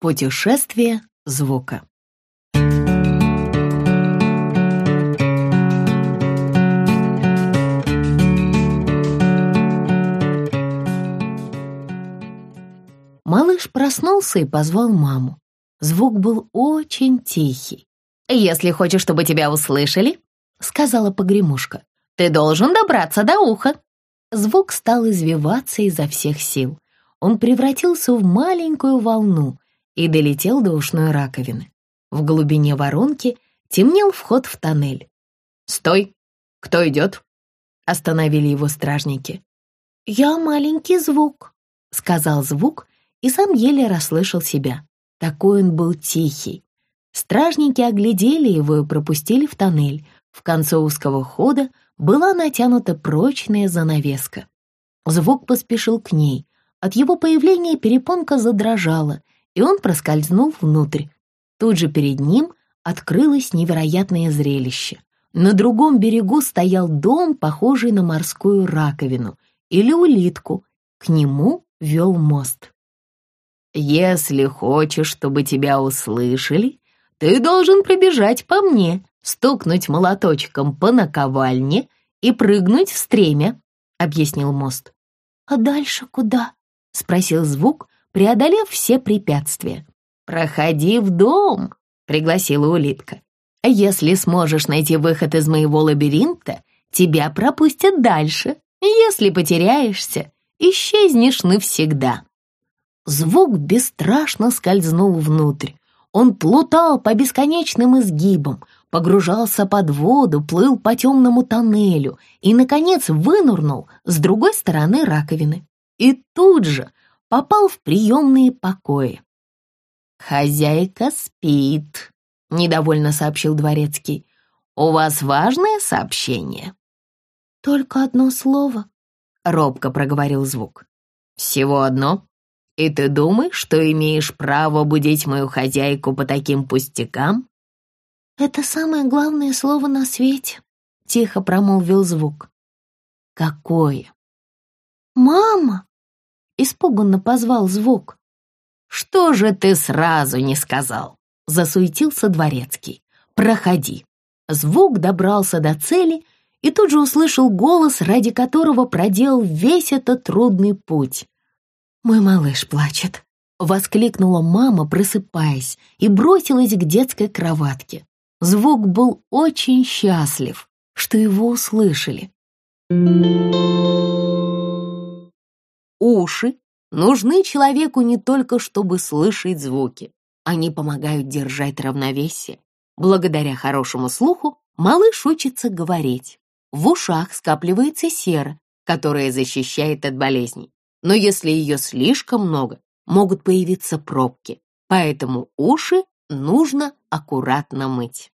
Путешествие звука. Малыш проснулся и позвал маму. Звук был очень тихий. «Если хочешь, чтобы тебя услышали, — сказала погремушка, — ты должен добраться до уха». Звук стал извиваться изо всех сил. Он превратился в маленькую волну и долетел до ушной раковины. В глубине воронки темнел вход в тоннель. «Стой! Кто идет?» — остановили его стражники. «Я маленький звук», — сказал звук, и сам еле расслышал себя. Такой он был тихий. Стражники оглядели его и пропустили в тоннель. В конце узкого хода была натянута прочная занавеска. Звук поспешил к ней. От его появления перепонка задрожала, и он проскользнул внутрь. Тут же перед ним открылось невероятное зрелище. На другом берегу стоял дом, похожий на морскую раковину или улитку. К нему вел мост. «Если хочешь, чтобы тебя услышали, ты должен прибежать по мне стукнуть молоточком по наковальне и прыгнуть в стремя», — объяснил мост. «А дальше куда?» — спросил звук, преодолев все препятствия. «Проходи в дом», — пригласила улитка. «Если сможешь найти выход из моего лабиринта, тебя пропустят дальше. Если потеряешься, исчезнешь навсегда». Звук бесстрашно скользнул внутрь. Он плутал по бесконечным изгибам, погружался под воду, плыл по темному тоннелю и, наконец, вынурнул с другой стороны раковины. И тут же попал в приемные покои. «Хозяйка спит», — недовольно сообщил дворецкий. «У вас важное сообщение?» «Только одно слово», — робко проговорил звук. «Всего одно? И ты думаешь, что имеешь право будить мою хозяйку по таким пустякам?» «Это самое главное слово на свете», — тихо промолвил звук. «Какое?» «Мама!» — испуганно позвал звук. «Что же ты сразу не сказал?» — засуетился дворецкий. «Проходи». Звук добрался до цели и тут же услышал голос, ради которого проделал весь этот трудный путь. «Мой малыш плачет», — воскликнула мама, просыпаясь, и бросилась к детской кроватке. Звук был очень счастлив, что его услышали. Уши нужны человеку не только, чтобы слышать звуки. Они помогают держать равновесие. Благодаря хорошему слуху малыш учится говорить. В ушах скапливается сера, которая защищает от болезней. Но если ее слишком много, могут появиться пробки. Поэтому уши нужно аккуратно мыть.